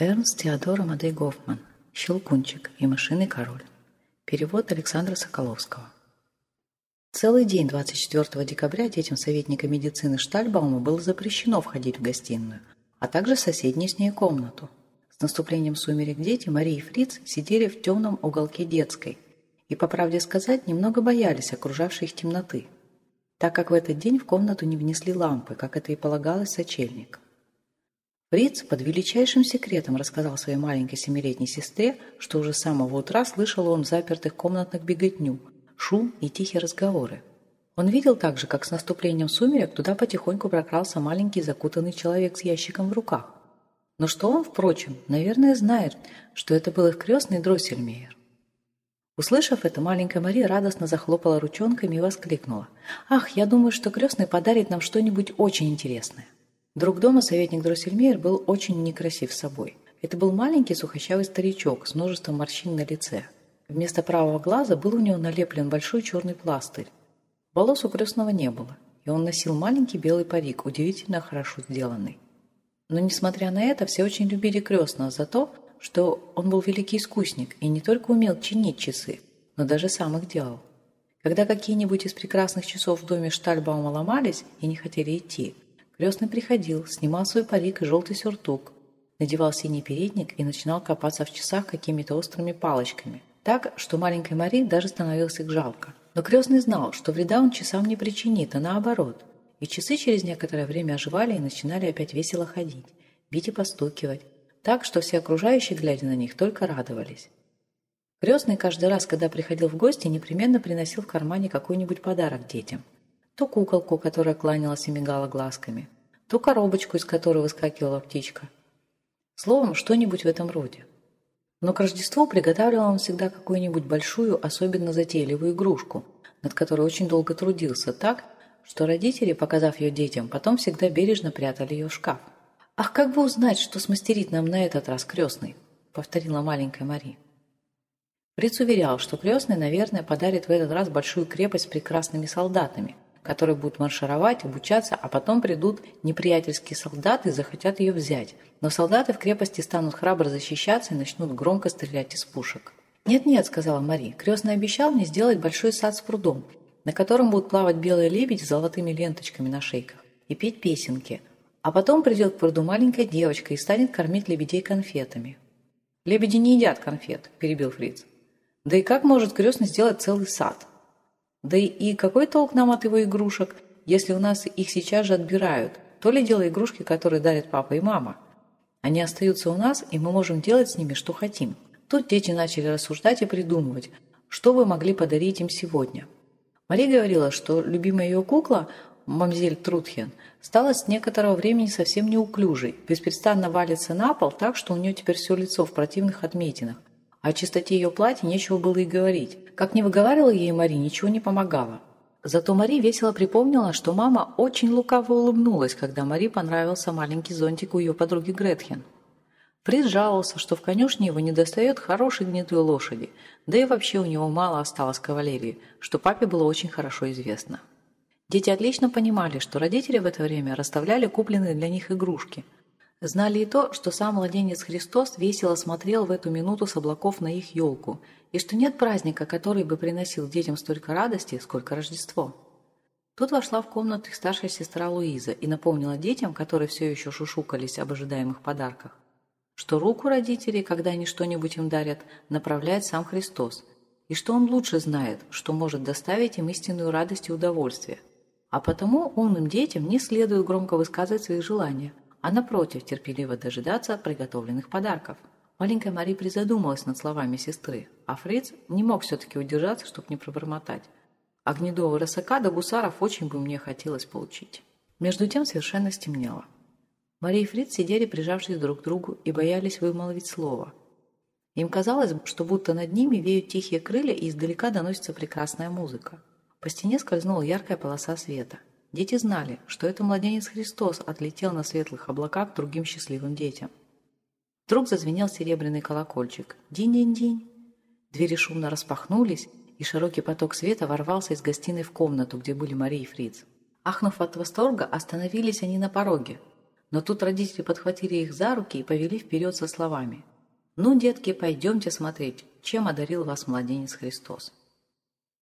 Эрнст Теодор Амадей Гофман. «Щелкунчик» и «Мышиный король». Перевод Александра Соколовского. Целый день 24 декабря детям советника медицины Штальбаума было запрещено входить в гостиную, а также в соседнюю с ней комнату. С наступлением сумерек дети Мария и Фриц сидели в темном уголке детской и, по правде сказать, немного боялись окружавшей их темноты, так как в этот день в комнату не внесли лампы, как это и полагалось сочельник. Фриц под величайшим секретом рассказал своей маленькой семилетней сестре, что уже с самого утра слышал он в запертых комнатах беготню, шум и тихие разговоры. Он видел также, как с наступлением сумерек туда потихоньку прокрался маленький закутанный человек с ящиком в руках. Но что он, впрочем, наверное, знает, что это был их крестный Дроссельмейер. Услышав это, маленькая Мария радостно захлопала ручонками и воскликнула. «Ах, я думаю, что крестный подарит нам что-нибудь очень интересное». Друг дома, советник Дроссельмейер, был очень некрасив собой. Это был маленький сухощавый старичок с множеством морщин на лице. Вместо правого глаза был у него налеплен большой черный пластырь. Волос у крестного не было, и он носил маленький белый парик, удивительно хорошо сделанный. Но, несмотря на это, все очень любили крестного за то, что он был великий искусник и не только умел чинить часы, но даже сам их делал. Когда какие-нибудь из прекрасных часов в доме Штальбаума ломались и не хотели идти, Крестный приходил, снимал свой парик и желтый сюртук, надевал синий передник и начинал копаться в часах какими-то острыми палочками. Так, что маленькой Мари даже становилось их жалко. Но крестный знал, что вреда он часам не причинит, а наоборот. И часы через некоторое время оживали и начинали опять весело ходить, бить и постукивать, так, что все окружающие, глядя на них, только радовались. Крестный каждый раз, когда приходил в гости, непременно приносил в кармане какой-нибудь подарок детям – то куколку, которая кланялась и мигала глазками, то коробочку, из которой выскакивала птичка. Словом, что-нибудь в этом роде. Но к Рождеству приготавливал он всегда какую-нибудь большую, особенно затейливую игрушку, над которой очень долго трудился, так, что родители, показав ее детям, потом всегда бережно прятали ее в шкаф. «Ах, как бы узнать, что смастерит нам на этот раз крестный?» — повторила маленькая Мари. Фриц уверял, что крестный, наверное, подарит в этот раз большую крепость с прекрасными солдатами, которые будут маршировать, обучаться, а потом придут неприятельские солдаты и захотят ее взять. Но солдаты в крепости станут храбро защищаться и начнут громко стрелять из пушек. «Нет-нет», — сказала Мари, — «крестный обещал мне сделать большой сад с прудом, на котором будут плавать белые лебеди с золотыми ленточками на шейках и петь песенки. А потом придет к пруду маленькая девочка и станет кормить лебедей конфетами». «Лебеди не едят конфет», — перебил Фриц. «Да и как может крестный сделать целый сад?» Да и какой толк нам от его игрушек, если у нас их сейчас же отбирают? То ли дело игрушки, которые дарят папа и мама. Они остаются у нас, и мы можем делать с ними, что хотим. Тут дети начали рассуждать и придумывать, что вы могли подарить им сегодня. Мари говорила, что любимая ее кукла, мамзель Трутхен, стала с некоторого времени совсем неуклюжей, беспрестанно валится на пол так, что у нее теперь все лицо в противных отметинах. О чистоте ее платья нечего было и говорить. Как не выговаривала ей Мари, ничего не помогало. Зато Мари весело припомнила, что мама очень лукаво улыбнулась, когда Мари понравился маленький зонтик у ее подруги Гретхен. Фриз жаловался, что в конюшне его недостает хорошей гнетой лошади, да и вообще у него мало осталось кавалерии, что папе было очень хорошо известно. Дети отлично понимали, что родители в это время расставляли купленные для них игрушки – Знали и то, что сам младенец Христос весело смотрел в эту минуту с облаков на их елку, и что нет праздника, который бы приносил детям столько радости, сколько Рождество. Тут вошла в комнату их старшая сестра Луиза и напомнила детям, которые все еще шушукались об ожидаемых подарках, что руку родителей, когда они что-нибудь им дарят, направляет сам Христос, и что он лучше знает, что может доставить им истинную радость и удовольствие. А потому умным детям не следует громко высказывать свои желания – а напротив терпеливо дожидаться приготовленных подарков. Маленькая Мари призадумалась над словами сестры, а Фриц не мог все-таки удержаться, чтобы не пробормотать. А гнедого рысака до гусаров очень бы мне хотелось получить. Между тем совершенно стемнело. Мария и Фриц сидели, прижавшись друг к другу, и боялись вымолвить слово. Им казалось, что будто над ними веют тихие крылья, и издалека доносится прекрасная музыка. По стене скользнула яркая полоса света – Дети знали, что это младенец Христос отлетел на светлых облаках к другим счастливым детям. Вдруг зазвенел серебряный колокольчик. Динь-динь-динь. Двери шумно распахнулись, и широкий поток света ворвался из гостиной в комнату, где были Мария и Фриц. Ахнув от восторга, остановились они на пороге. Но тут родители подхватили их за руки и повели вперед со словами «Ну, детки, пойдемте смотреть, чем одарил вас младенец Христос».